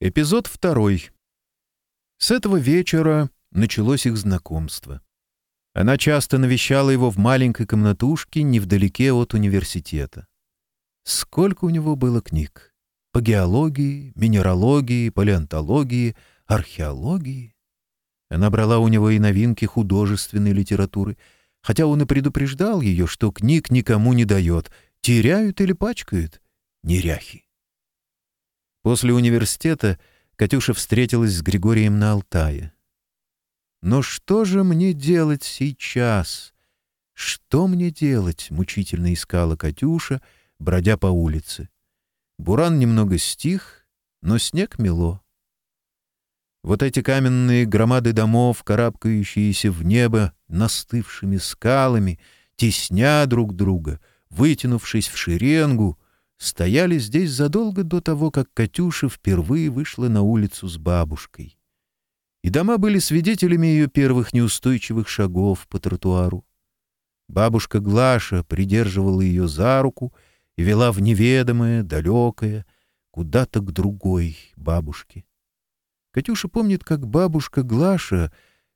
Эпизод второй. С этого вечера началось их знакомство. Она часто навещала его в маленькой комнатушке невдалеке от университета. Сколько у него было книг? По геологии, минералогии, палеонтологии, археологии. Она брала у него и новинки художественной литературы, хотя он и предупреждал ее, что книг никому не дает, теряют или пачкают неряхи. После университета Катюша встретилась с Григорием на Алтае. «Но что же мне делать сейчас? Что мне делать?» — мучительно искала Катюша, бродя по улице. Буран немного стих, но снег мело. Вот эти каменные громады домов, карабкающиеся в небо настывшими скалами, тесня друг друга, вытянувшись в шеренгу — стояли здесь задолго до того, как Катюша впервые вышла на улицу с бабушкой. И дома были свидетелями ее первых неустойчивых шагов по тротуару. Бабушка Глаша придерживала ее за руку и вела в неведомое, далекое, куда-то к другой бабушке. Катюша помнит, как бабушка Глаша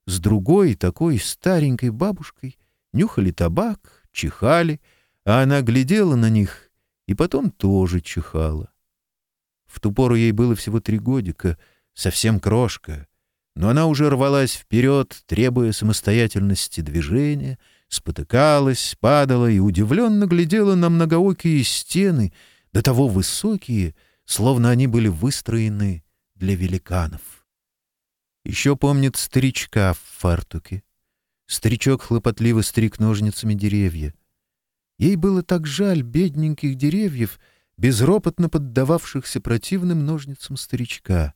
с другой такой старенькой бабушкой нюхали табак, чихали, а она глядела на них — и потом тоже чихала. В ту пору ей было всего три годика, совсем крошка, но она уже рвалась вперед, требуя самостоятельности движения, спотыкалась, падала и удивленно глядела на многоокие стены, до того высокие, словно они были выстроены для великанов. Еще помнит старичка в фартуке. Старичок хлопотливо стриг ножницами деревья — Ей было так жаль бедненьких деревьев, безропотно поддававшихся противным ножницам старичка.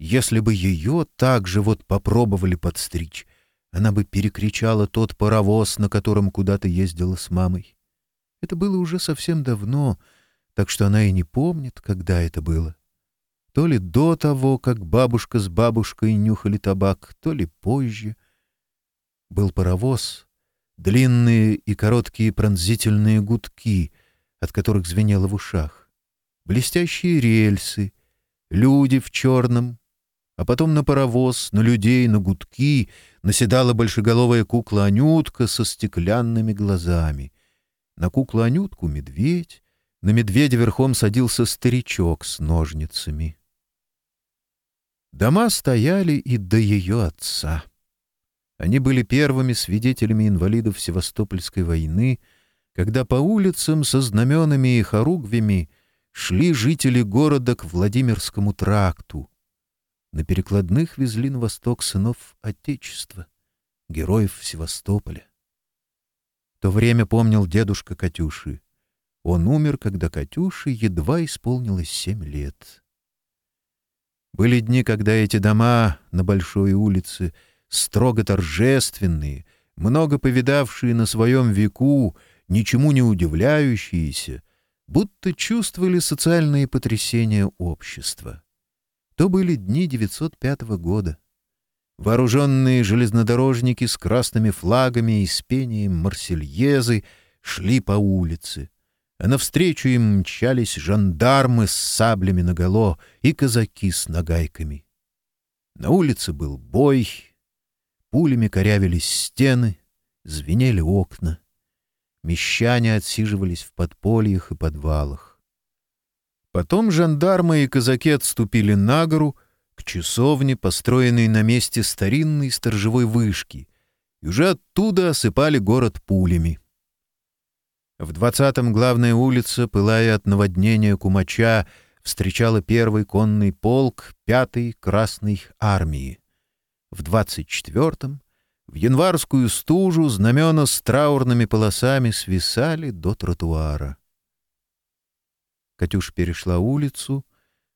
Если бы ее так же вот попробовали подстричь, она бы перекричала тот паровоз, на котором куда-то ездила с мамой. Это было уже совсем давно, так что она и не помнит, когда это было. То ли до того, как бабушка с бабушкой нюхали табак, то ли позже. Был паровоз, длинные и короткие пронзительные гудки, от которых звенело в ушах, блестящие рельсы, люди в черном, а потом на паровоз, на людей, на гудки наседала большеголовая кукла-анютка со стеклянными глазами. На куклу-анютку — медведь, на медведя верхом садился старичок с ножницами. Дома стояли и до ее отца. Они были первыми свидетелями инвалидов Севастопольской войны, когда по улицам со знаменами и хоругвями шли жители города к Владимирскому тракту. На перекладных везли на восток сынов Отечества, героев Севастополя. В то время помнил дедушка Катюши. Он умер, когда Катюше едва исполнилось семь лет. Были дни, когда эти дома на Большой улице — строго торжественные, много повидавшие на своем веку, ничему не удивляющиеся, будто чувствовали социальные потрясения общества. То были дни 905 года. Вооруженные железнодорожники с красными флагами и с пением марсельезы шли по улице, а навстречу им мчались жандармы с саблями наголо и казаки с нагайками. На улице был бой, Пулями корявились стены, звенели окна. Мещане отсиживались в подпольях и подвалах. Потом жандармы и казаки отступили на гору к часовне, построенной на месте старинной сторожевой вышки, и уже оттуда осыпали город пулями. В двадцатом главная улица, пылая от наводнения Кумача, встречала первый конный полк пятой Красной армии в 24-м, в январскую стужу знамена с траурными полосами свисали до тротуара. Катюша перешла улицу,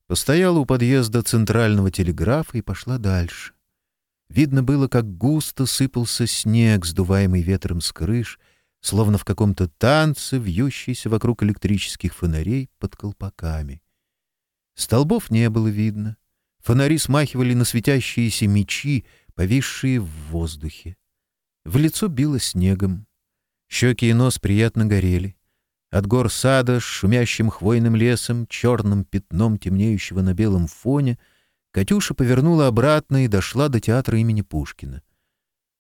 постояла у подъезда центрального телеграфа и пошла дальше. Видно было, как густо сыпался снег, сдуваемый ветром с крыш, словно в каком-то танце, вьющийся вокруг электрических фонарей под колпаками. Столбов не было видно. Фонари смахивали на светящиеся мечи, повисшие в воздухе. В лицо било снегом. Щеки и нос приятно горели. От гор сада с шумящим хвойным лесом, черным пятном темнеющего на белом фоне, Катюша повернула обратно и дошла до театра имени Пушкина.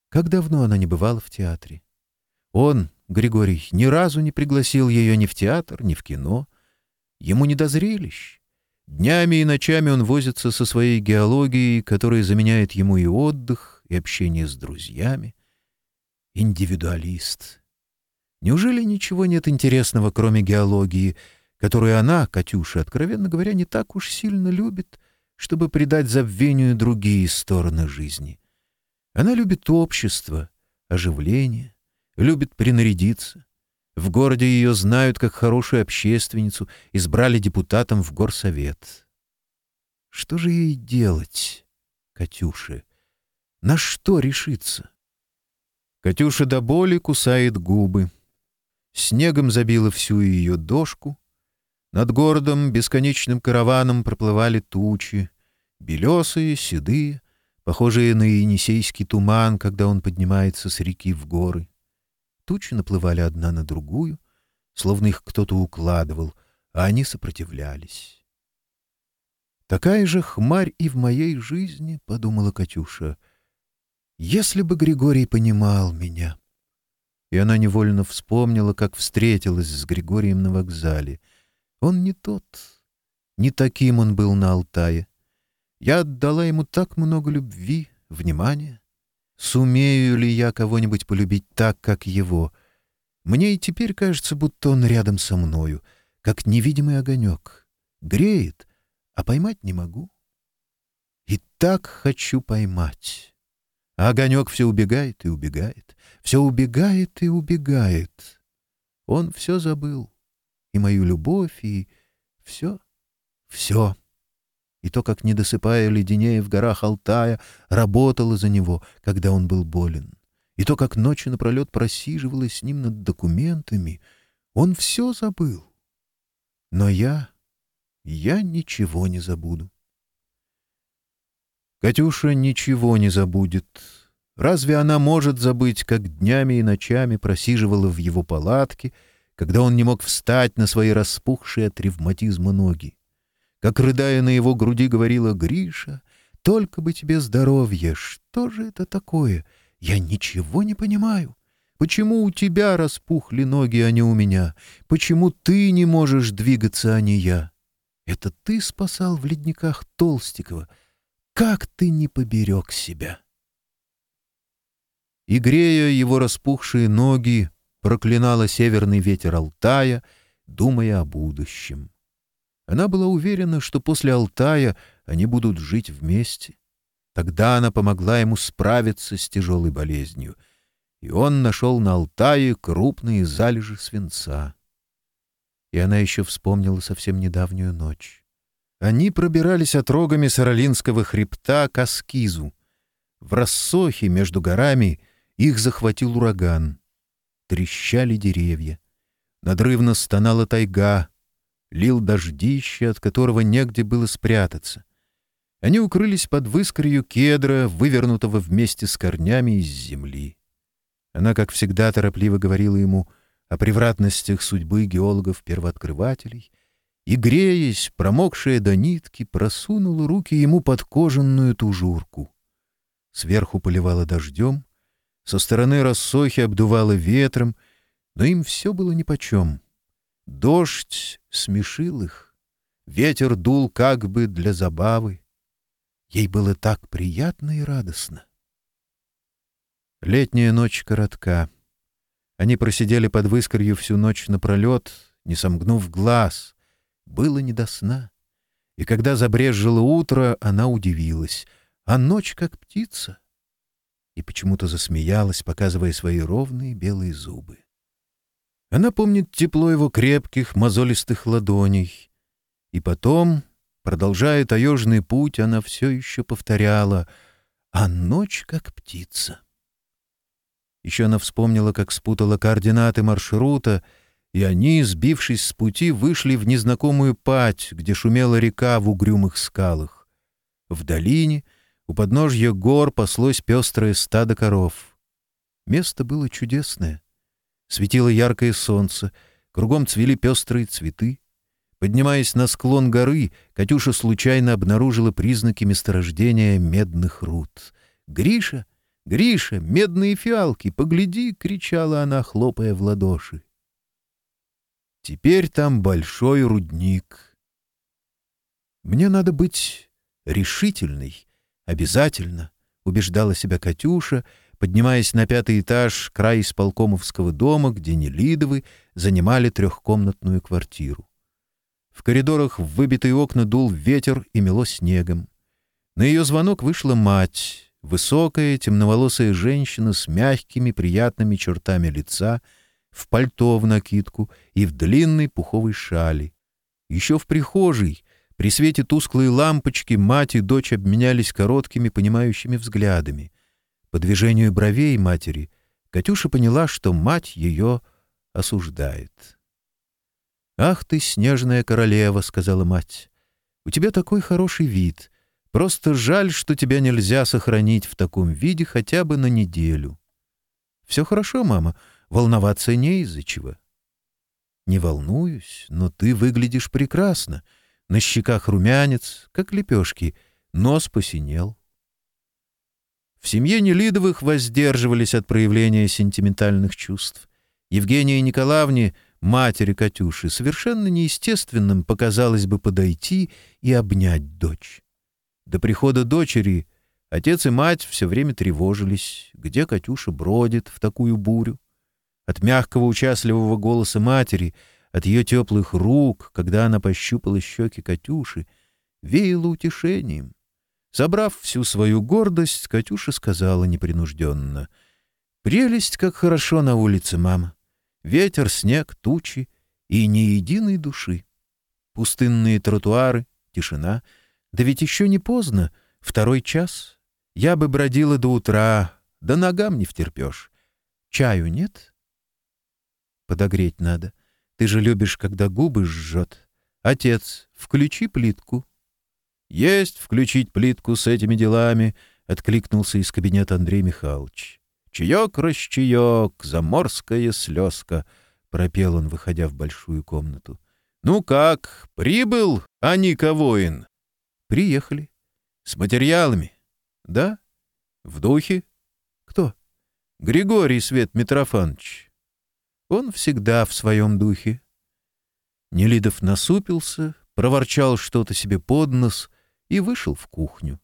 Как давно она не бывала в театре? Он, Григорий, ни разу не пригласил ее ни в театр, ни в кино. Ему не до зрелищ. Днями и ночами он возится со своей геологией, которая заменяет ему и отдых, и общение с друзьями. Индивидуалист. Неужели ничего нет интересного, кроме геологии, которую она, Катюша, откровенно говоря, не так уж сильно любит, чтобы придать забвению другие стороны жизни? Она любит общество, оживление, любит принарядиться. В городе ее знают как хорошую общественницу, избрали депутатом в горсовет. Что же ей делать, Катюше? На что решиться? Катюша до боли кусает губы. Снегом забила всю ее дошку. Над городом бесконечным караваном проплывали тучи, белесые, седые, похожие на енисейский туман, когда он поднимается с реки в горы тучи наплывали одна на другую, словно их кто-то укладывал, а они сопротивлялись. «Такая же хмарь и в моей жизни», — подумала Катюша. «Если бы Григорий понимал меня». И она невольно вспомнила, как встретилась с Григорием на вокзале. Он не тот, не таким он был на Алтае. Я отдала ему так много любви, внимания. Сумею ли я кого-нибудь полюбить так, как его? Мне и теперь кажется, будто он рядом со мною, как невидимый огонек. Греет, а поймать не могу. И так хочу поймать. А огонек все убегает и убегает, все убегает и убегает. Он все забыл, и мою любовь, И то, как, не досыпая, леденея в горах Алтая, работала за него, когда он был болен. И то, как ночи напролет просиживала с ним над документами. Он все забыл. Но я... я ничего не забуду. Катюша ничего не забудет. Разве она может забыть, как днями и ночами просиживала в его палатке, когда он не мог встать на свои распухшие от ревматизма ноги? как, рыдая на его груди, говорила «Гриша, только бы тебе здоровье! Что же это такое? Я ничего не понимаю! Почему у тебя распухли ноги, а не у меня? Почему ты не можешь двигаться, а не я? Это ты спасал в ледниках Толстикова. Как ты не поберег себя!» И, грея его распухшие ноги, проклинала северный ветер Алтая, думая о будущем. Она была уверена, что после Алтая они будут жить вместе. Тогда она помогла ему справиться с тяжелой болезнью, и он нашел на Алтае крупные залежи свинца. И она еще вспомнила совсем недавнюю ночь. Они пробирались отрогами Саралинского хребта к Аскизу. В рассохе между горами их захватил ураган. Трещали деревья. Надрывно стонала тайга, лил дождище, от которого негде было спрятаться. Они укрылись под выскорью кедра, вывернутого вместе с корнями из земли. Она, как всегда, торопливо говорила ему о превратностях судьбы геологов-первооткрывателей и, греясь, промокшая до нитки, просунула руки ему под кожаную тужурку. Сверху поливала дождем, со стороны рассохи обдувала ветром, но им все было нипочем. Дождь смешил их, ветер дул как бы для забавы. Ей было так приятно и радостно. Летняя ночь коротка. Они просидели под выскорью всю ночь напролет, не сомгнув глаз. Было не до сна. И когда забрежило утро, она удивилась. А ночь как птица. И почему-то засмеялась, показывая свои ровные белые зубы. Она помнит тепло его крепких, мозолистых ладоней. И потом, продолжая таежный путь, она все еще повторяла «А ночь как птица». Еще она вспомнила, как спутала координаты маршрута, и они, сбившись с пути, вышли в незнакомую пать, где шумела река в угрюмых скалах. В долине у подножья гор паслось пестрое стадо коров. Место было чудесное — Светило яркое солнце, кругом цвели пестрые цветы. Поднимаясь на склон горы, Катюша случайно обнаружила признаки месторождения медных руд. «Гриша! Гриша! Медные фиалки! Погляди!» — кричала она, хлопая в ладоши. Теперь там большой рудник. «Мне надо быть решительной, обязательно», — убеждала себя Катюша, — поднимаясь на пятый этаж край исполкомовского дома, где Нелидовы занимали трехкомнатную квартиру. В коридорах в выбитые окна дул ветер и мело снегом. На ее звонок вышла мать, высокая, темноволосая женщина с мягкими, приятными чертами лица, в пальто в накидку и в длинной пуховой шали. Еще в прихожей, при свете тусклой лампочки, мать и дочь обменялись короткими, понимающими взглядами — по движению бровей матери Катюша поняла, что мать ее осуждает. «Ах ты, снежная королева!» — сказала мать. «У тебя такой хороший вид. Просто жаль, что тебя нельзя сохранить в таком виде хотя бы на неделю». «Все хорошо, мама. Волноваться не из-за чего». «Не волнуюсь, но ты выглядишь прекрасно. На щеках румянец, как лепешки. Нос посинел. В семье Нелидовых воздерживались от проявления сентиментальных чувств. Евгении Николаевне, матери Катюши, совершенно неестественным показалось бы подойти и обнять дочь. До прихода дочери отец и мать все время тревожились, где Катюша бродит в такую бурю. От мягкого участливого голоса матери, от ее теплых рук, когда она пощупала щеки Катюши, веяло утешением — Собрав всю свою гордость, Катюша сказала непринужденно. «Прелесть, как хорошо на улице, мама! Ветер, снег, тучи и ни единой души. Пустынные тротуары, тишина. Да ведь еще не поздно, второй час. Я бы бродила до утра, да ногам не втерпешь. Чаю нет? Подогреть надо. Ты же любишь, когда губы жжет. Отец, включи плитку». «Есть включить плитку с этими делами», — откликнулся из кабинета Андрей Михайлович. «Чаек, расчаек, заморская слезка», — пропел он, выходя в большую комнату. «Ну как, прибыл, а Ника воин?» «Приехали». «С материалами?» «Да». «В духе?» «Кто?» «Григорий Свет Митрофанович». «Он всегда в своем духе». Нелидов насупился, проворчал что-то себе под нос — и вышел в кухню.